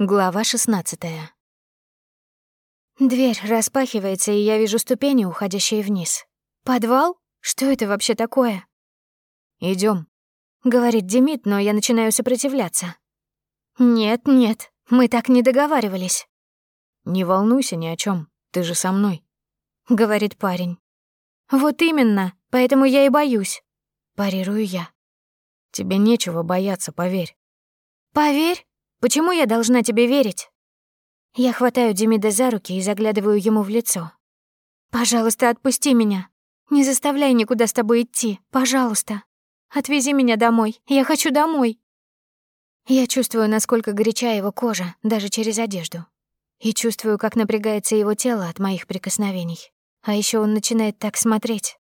Глава 16 Дверь распахивается, и я вижу ступени, уходящие вниз. «Подвал? Что это вообще такое?» Идем, говорит Демид, но я начинаю сопротивляться. «Нет, нет, мы так не договаривались». «Не волнуйся ни о чем, ты же со мной», — говорит парень. «Вот именно, поэтому я и боюсь», — парирую я. «Тебе нечего бояться, поверь». «Поверь? Почему я должна тебе верить?» Я хватаю Демида за руки и заглядываю ему в лицо. «Пожалуйста, отпусти меня. Не заставляй никуда с тобой идти. Пожалуйста. Отвези меня домой. Я хочу домой». Я чувствую, насколько горяча его кожа, даже через одежду. И чувствую, как напрягается его тело от моих прикосновений. А еще он начинает так смотреть.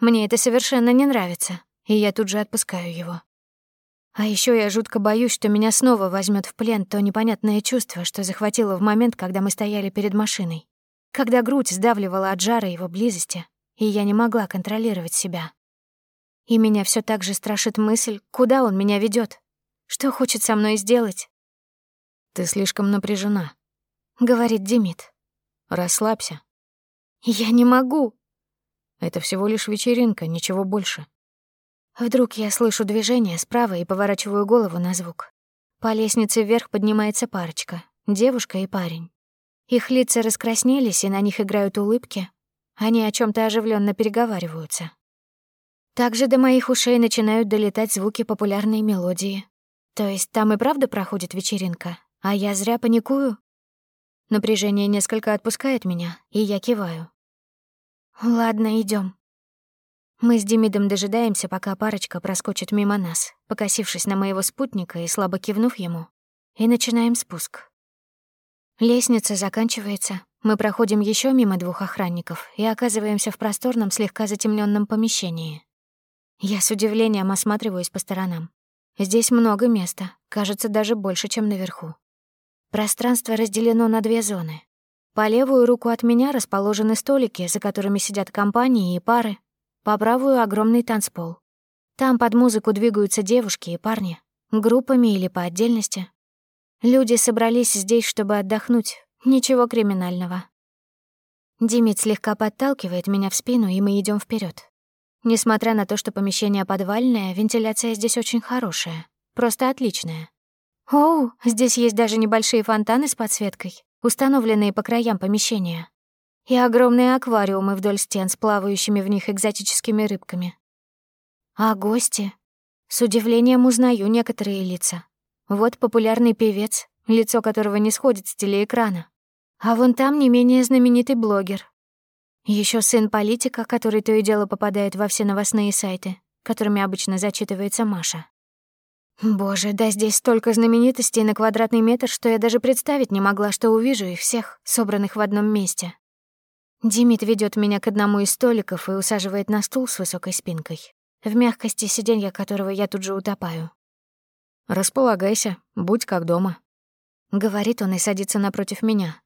Мне это совершенно не нравится, и я тут же отпускаю его. А еще я жутко боюсь, что меня снова возьмет в плен то непонятное чувство, что захватило в момент, когда мы стояли перед машиной. Когда грудь сдавливала от жара его близости, и я не могла контролировать себя. И меня все так же страшит мысль, куда он меня ведет, Что хочет со мной сделать? «Ты слишком напряжена», — говорит Демид. «Расслабься». «Я не могу». «Это всего лишь вечеринка, ничего больше». Вдруг я слышу движение справа и поворачиваю голову на звук. По лестнице вверх поднимается парочка, девушка и парень. Их лица раскраснелись, и на них играют улыбки. Они о чем то оживленно переговариваются. Также до моих ушей начинают долетать звуки популярной мелодии. То есть там и правда проходит вечеринка, а я зря паникую? Напряжение несколько отпускает меня, и я киваю. «Ладно, идем. Мы с Демидом дожидаемся, пока парочка проскочит мимо нас, покосившись на моего спутника и слабо кивнув ему, и начинаем спуск. Лестница заканчивается, мы проходим еще мимо двух охранников и оказываемся в просторном, слегка затемненном помещении. Я с удивлением осматриваюсь по сторонам. Здесь много места, кажется, даже больше, чем наверху. Пространство разделено на две зоны. По левую руку от меня расположены столики, за которыми сидят компании и пары, по правую — огромный танцпол. Там под музыку двигаются девушки и парни, группами или по отдельности. Люди собрались здесь, чтобы отдохнуть. Ничего криминального. Димит слегка подталкивает меня в спину, и мы идем вперед. Несмотря на то, что помещение подвальное, вентиляция здесь очень хорошая. Просто отличная. Оу, здесь есть даже небольшие фонтаны с подсветкой, установленные по краям помещения и огромные аквариумы вдоль стен с плавающими в них экзотическими рыбками. А гости? С удивлением узнаю некоторые лица. Вот популярный певец, лицо которого не сходит с телеэкрана. А вон там не менее знаменитый блогер. Еще сын политика, который то и дело попадает во все новостные сайты, которыми обычно зачитывается Маша. Боже, да здесь столько знаменитостей на квадратный метр, что я даже представить не могла, что увижу их всех, собранных в одном месте. Димит ведет меня к одному из столиков и усаживает на стул с высокой спинкой, в мягкости сиденья которого я тут же утопаю. «Располагайся, будь как дома», — говорит он и садится напротив меня.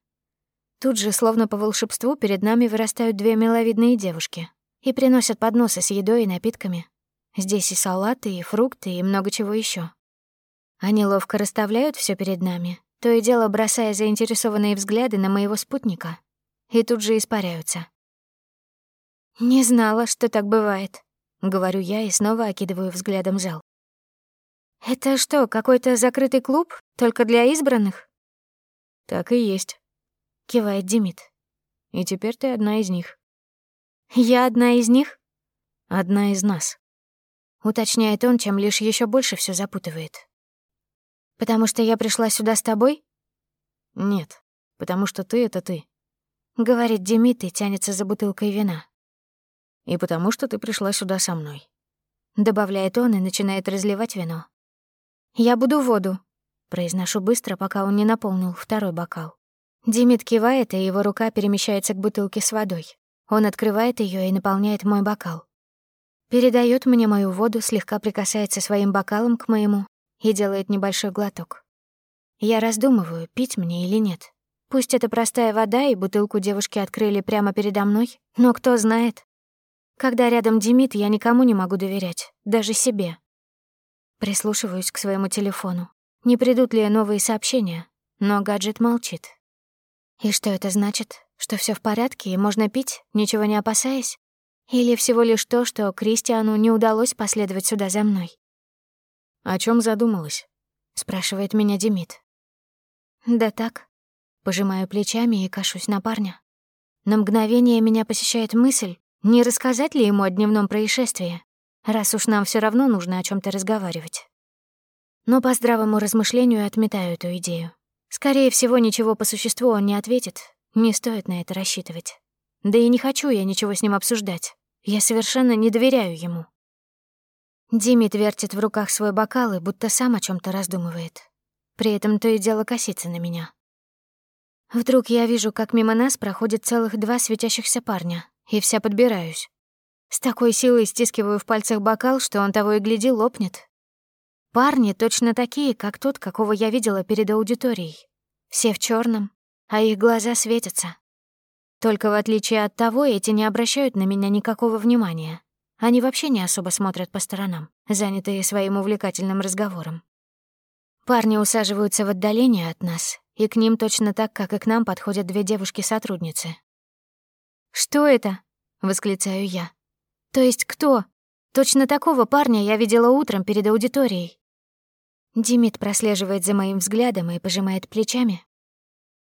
Тут же, словно по волшебству, перед нами вырастают две миловидные девушки и приносят подносы с едой и напитками. Здесь и салаты, и фрукты, и много чего еще. Они ловко расставляют все перед нами, то и дело бросая заинтересованные взгляды на моего спутника и тут же испаряются. «Не знала, что так бывает», — говорю я и снова окидываю взглядом зал. «Это что, какой-то закрытый клуб, только для избранных?» «Так и есть», — кивает Демид. «И теперь ты одна из них». «Я одна из них?» «Одна из нас», — уточняет он, чем лишь еще больше все запутывает. «Потому что я пришла сюда с тобой?» «Нет, потому что ты — это ты. — говорит Демид и тянется за бутылкой вина. «И потому что ты пришла сюда со мной», — добавляет он и начинает разливать вино. «Я буду воду», — произношу быстро, пока он не наполнил второй бокал. Демид кивает, и его рука перемещается к бутылке с водой. Он открывает ее и наполняет мой бокал. Передает мне мою воду, слегка прикасается своим бокалом к моему и делает небольшой глоток. Я раздумываю, пить мне или нет. Пусть это простая вода, и бутылку девушки открыли прямо передо мной, но кто знает. Когда рядом Демид, я никому не могу доверять, даже себе. Прислушиваюсь к своему телефону. Не придут ли новые сообщения? но гаджет молчит. И что это значит? Что все в порядке и можно пить, ничего не опасаясь? Или всего лишь то, что Кристиану не удалось последовать сюда за мной? «О чем задумалась?» — спрашивает меня Демид. «Да так». Пожимаю плечами и кашусь на парня. На мгновение меня посещает мысль, не рассказать ли ему о дневном происшествии, раз уж нам все равно нужно о чем то разговаривать. Но по здравому размышлению отметаю эту идею. Скорее всего, ничего по существу он не ответит, не стоит на это рассчитывать. Да и не хочу я ничего с ним обсуждать. Я совершенно не доверяю ему. Димит вертит в руках свой бокал и будто сам о чем то раздумывает. При этом то и дело косится на меня. Вдруг я вижу, как мимо нас проходит целых два светящихся парня, и вся подбираюсь. С такой силой стискиваю в пальцах бокал, что он того и гляди лопнет. Парни точно такие, как тот, какого я видела перед аудиторией. Все в черном, а их глаза светятся. Только в отличие от того, эти не обращают на меня никакого внимания. Они вообще не особо смотрят по сторонам, занятые своим увлекательным разговором. Парни усаживаются в отдалении от нас, и к ним точно так, как и к нам подходят две девушки-сотрудницы. «Что это?» — восклицаю я. «То есть кто? Точно такого парня я видела утром перед аудиторией». Димит прослеживает за моим взглядом и пожимает плечами.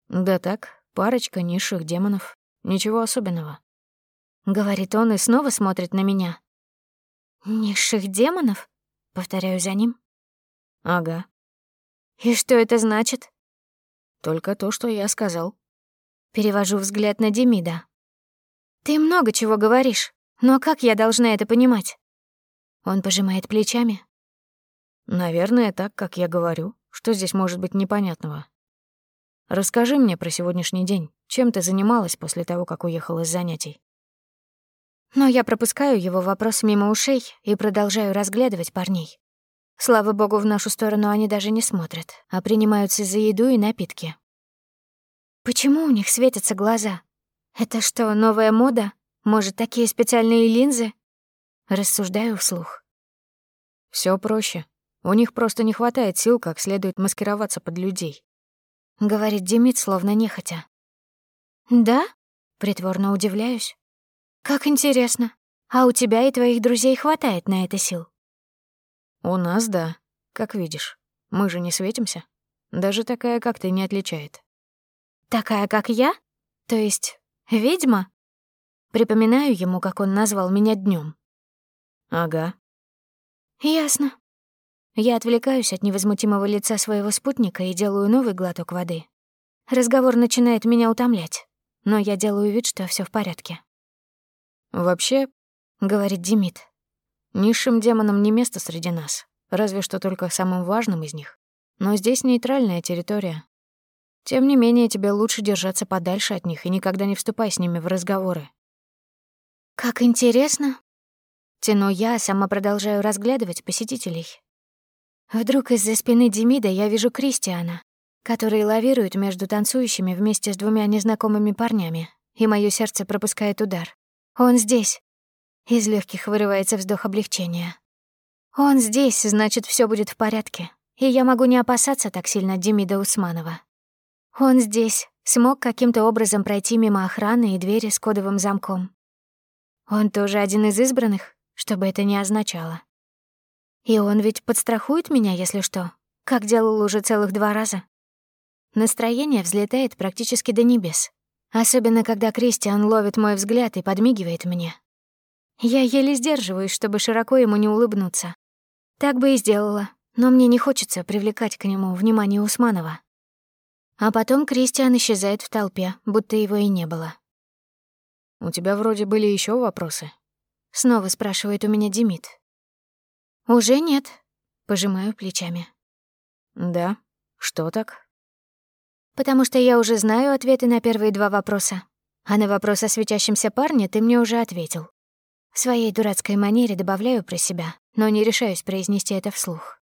«Да так, Парочка низших демонов. Ничего особенного. Говорит он и снова смотрит на меня. «Низших демонов?» — повторяю за ним. «Ага». «И что это значит?» «Только то, что я сказал». Перевожу взгляд на Демида. «Ты много чего говоришь, но как я должна это понимать?» Он пожимает плечами. «Наверное, так, как я говорю. Что здесь может быть непонятного?» Расскажи мне про сегодняшний день. Чем ты занималась после того, как уехала с занятий?» Но я пропускаю его вопрос мимо ушей и продолжаю разглядывать парней. Слава богу, в нашу сторону они даже не смотрят, а принимаются за еду и напитки. Почему у них светятся глаза? Это что, новая мода? Может, такие специальные линзы? Рассуждаю вслух. Все проще. У них просто не хватает сил как следует маскироваться под людей. — говорит Демид, словно нехотя. «Да?» — притворно удивляюсь. «Как интересно. А у тебя и твоих друзей хватает на это сил?» «У нас — да. Как видишь. Мы же не светимся. Даже такая, как ты, не отличает». «Такая, как я? То есть ведьма?» Припоминаю ему, как он назвал меня днем. «Ага». «Ясно. Я отвлекаюсь от невозмутимого лица своего спутника и делаю новый глоток воды. Разговор начинает меня утомлять, но я делаю вид, что все в порядке. «Вообще», — говорит Демид, — «низшим демонам не место среди нас, разве что только самым важным из них. Но здесь нейтральная территория. Тем не менее, тебе лучше держаться подальше от них и никогда не вступай с ними в разговоры». «Как интересно!» Тяну я, сама продолжаю разглядывать посетителей, Вдруг из-за спины Демида я вижу Кристиана, который лавирует между танцующими вместе с двумя незнакомыми парнями, и мое сердце пропускает удар. Он здесь. Из легких вырывается вздох облегчения. Он здесь, значит, все будет в порядке, и я могу не опасаться так сильно Демида Усманова. Он здесь, смог каким-то образом пройти мимо охраны и двери с кодовым замком. Он тоже один из избранных, что бы это ни означало. И он ведь подстрахует меня, если что, как делал уже целых два раза. Настроение взлетает практически до небес. Особенно, когда Кристиан ловит мой взгляд и подмигивает мне. Я еле сдерживаюсь, чтобы широко ему не улыбнуться. Так бы и сделала, но мне не хочется привлекать к нему внимание Усманова. А потом Кристиан исчезает в толпе, будто его и не было. «У тебя вроде были еще вопросы?» Снова спрашивает у меня Демид. «Уже нет», — пожимаю плечами. «Да? Что так?» «Потому что я уже знаю ответы на первые два вопроса. А на вопрос о светящемся парне ты мне уже ответил. В своей дурацкой манере добавляю про себя, но не решаюсь произнести это вслух».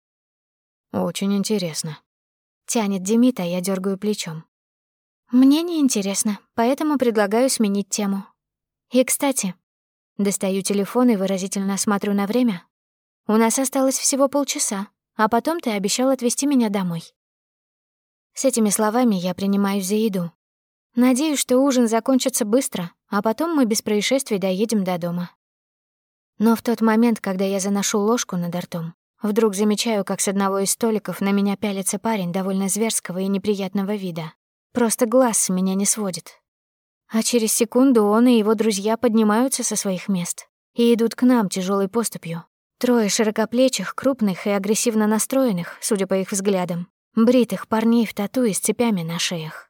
«Очень интересно». Тянет Демита, я дергаю плечом. «Мне не интересно, поэтому предлагаю сменить тему. И, кстати, достаю телефон и выразительно смотрю на время, у нас осталось всего полчаса, а потом ты обещал отвезти меня домой». С этими словами я принимаюсь за еду. Надеюсь, что ужин закончится быстро, а потом мы без происшествий доедем до дома. Но в тот момент, когда я заношу ложку над ртом, вдруг замечаю, как с одного из столиков на меня пялится парень довольно зверского и неприятного вида. Просто глаз с меня не сводит. А через секунду он и его друзья поднимаются со своих мест и идут к нам тяжелой поступью. Трое широкоплечих, крупных и агрессивно настроенных, судя по их взглядам, бритых парней в тату и с цепями на шеях.